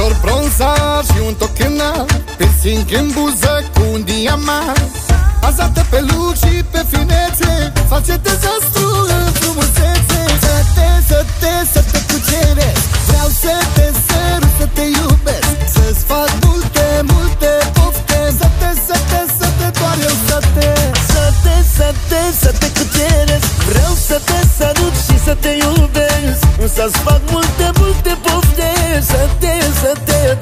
Picior bronzat și un toc înalt Piercing în buză cu un diamant. Azată pe look și pe finețe Face dezastru în frumusețe. Să te, să te, să te cuceresc Vreau să te sărut, să te iubesc. Să-ți fac multe, multe pofte Să te, să te, să te doar eu să te Să te, să te, să te cuceresc Vreau să te sărut și să te iubesc. Să-ți fac multe, multe pofte Să te, să te,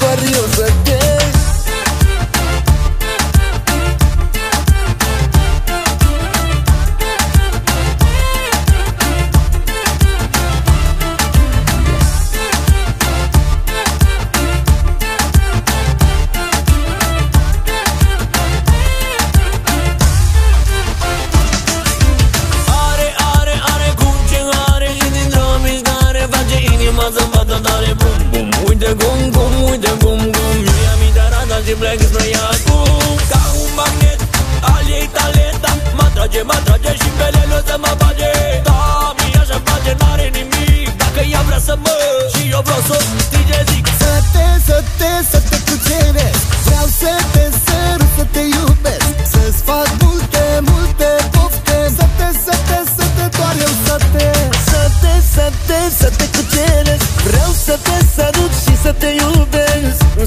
minte rata și plec spre ea acum. Ca un magnet al ei talenta Mă trage, mă trage și pe el o să mă bage. Da, mie așa place, n-are nimic. Dacă ea vrea să mă și eu vreau să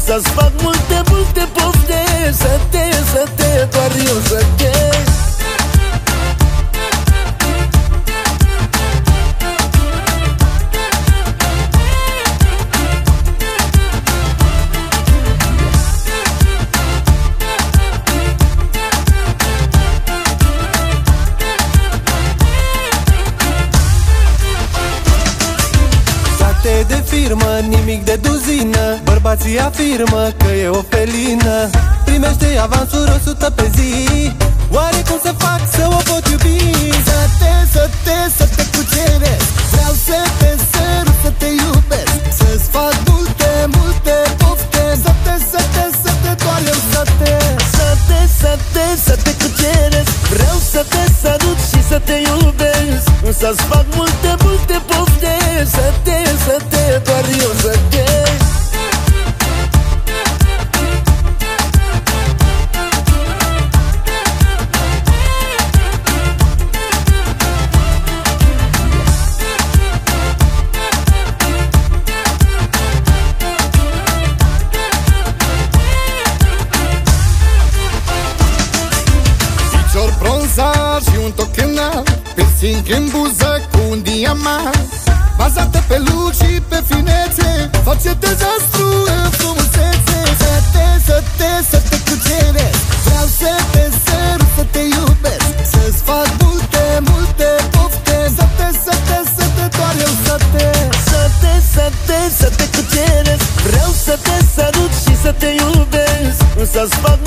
Să-ți fac multe, multe pofte Să te, să te, doar eu să te firmă, nimic de duzină. Bărbații afirmă că e o felină. Primește avansuri 100 pe zi. Oare cum să fac să o pot iubi? Să te, să te, să te sărut și să te iubesc. Să-ți fac multe, multe pofte. Să te, să te, doar eu să bronzat și un toc înalt Piercing în buză cu un diamant. Bazată pe look și pe finețe Face dezastru în frumusețe. Să te, să te, să te cuceresc. Vreau să te sărut, să te iubesc. Să-ți fac multe, multe pofte. Să te, să te, să te doar eu să te Să te, să te, să te cuceresc. Vreau să te sărut și să te iubesc. Să-ți fac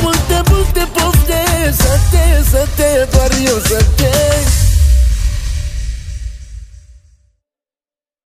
santei, agora eu santei.